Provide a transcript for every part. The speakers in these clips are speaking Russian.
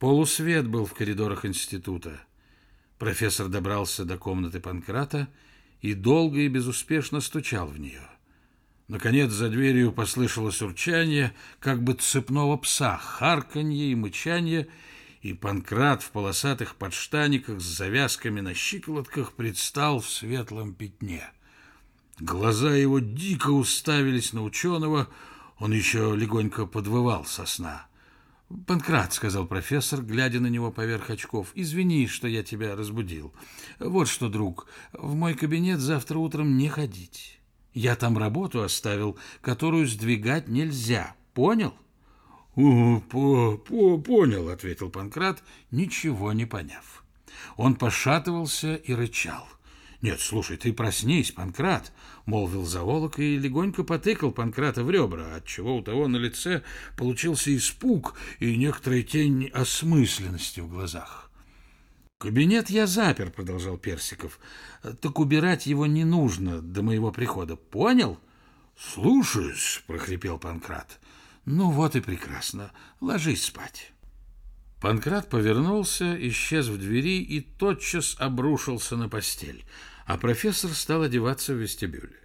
Полусвет был в коридорах института. Профессор добрался до комнаты Панкрата и долго и безуспешно стучал в нее. Наконец за дверью послышалось урчание, как бы цепного пса, харканье и мычанье, и Панкрат в полосатых подштаниках с завязками на щиколотках предстал в светлом пятне. Глаза его дико уставились на ученого, он еще легонько подвывал со сна. «Панкрат», — сказал профессор, глядя на него поверх очков, — «извини, что я тебя разбудил. Вот что, друг, в мой кабинет завтра утром не ходить». Я там работу оставил, которую сдвигать нельзя. Понял? По, по, понял, ответил Панкрат, ничего не поняв. Он пошатывался и рычал. Нет, слушай, ты проснись, Панкрат, молвил заволок и легонько потыкал Панкрата в ребра, отчего у того на лице получился испуг и некоторая тень осмысленности в глазах. «Кабинет я запер», — продолжал Персиков. «Так убирать его не нужно до моего прихода. Понял?» «Слушаюсь», — прохрипел Панкрат. «Ну вот и прекрасно. Ложись спать». Панкрат повернулся, исчез в двери и тотчас обрушился на постель, а профессор стал одеваться в вестибюле.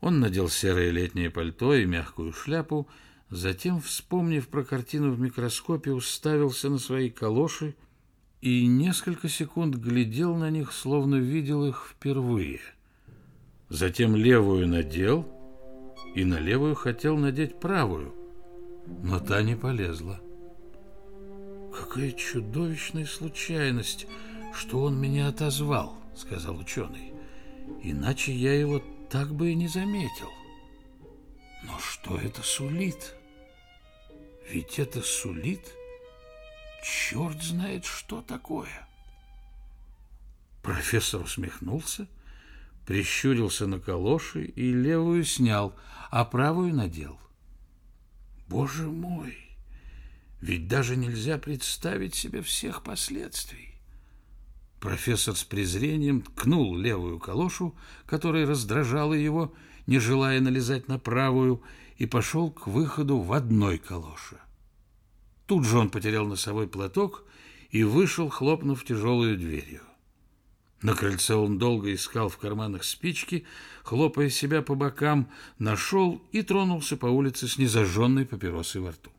Он надел серое летнее пальто и мягкую шляпу, затем, вспомнив про картину в микроскопе, уставился на свои калоши и несколько секунд глядел на них, словно видел их впервые. Затем левую надел, и на левую хотел надеть правую, но та не полезла. «Какая чудовищная случайность, что он меня отозвал», — сказал ученый. «Иначе я его так бы и не заметил». Но что это сулит? Ведь это сулит черт знает, что такое. Профессор усмехнулся, прищурился на калоши и левую снял, а правую надел. Боже мой! Ведь даже нельзя представить себе всех последствий. Профессор с презрением ткнул левую калошу, которая раздражала его, не желая налезать на правую, и пошел к выходу в одной калоше. Тут же он потерял носовой платок и вышел, хлопнув тяжелую дверью. На крыльце он долго искал в карманах спички, хлопая себя по бокам, нашел и тронулся по улице с незажженной папиросой во рту.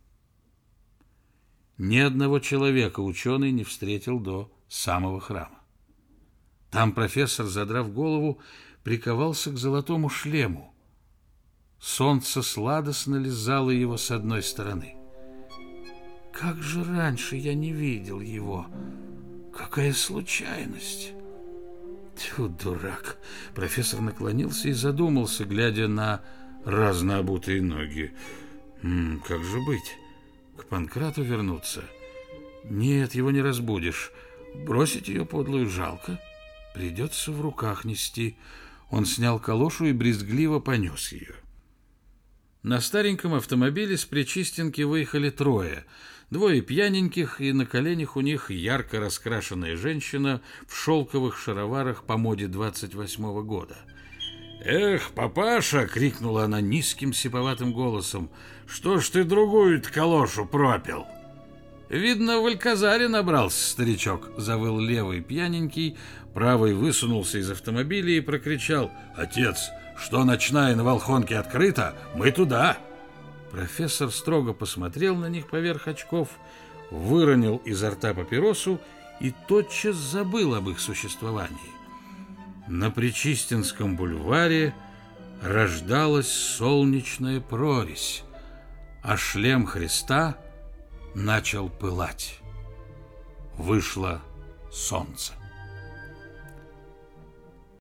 Ни одного человека ученый не встретил до самого храма. Там профессор, задрав голову, приковался к золотому шлему. Солнце сладостно лизало его с одной стороны. Как же раньше я не видел его? Какая случайность! Тьфу, дурак! Профессор наклонился и задумался, глядя на разнообутые ноги. М -м, как же быть? К Панкрату вернуться? Нет, его не разбудишь. Бросить ее подлую жалко. Придется в руках нести. Он снял калошу и брезгливо понес ее. На стареньком автомобиле с Причистенки выехали трое — Двое пьяненьких, и на коленях у них ярко раскрашенная женщина в шелковых шароварах по моде 28-го года. «Эх, папаша!» — крикнула она низким сиповатым голосом. «Что ж ты другую-то калошу пропил?» «Видно, в Альказаре набрался старичок», — завыл левый пьяненький, правый высунулся из автомобиля и прокричал. «Отец, что ночная на Волхонке открыта, мы туда!» Профессор строго посмотрел на них поверх очков, выронил изо рта папиросу и тотчас забыл об их существовании. На Причистинском бульваре рождалась солнечная прорезь, а шлем Христа начал пылать. Вышло солнце.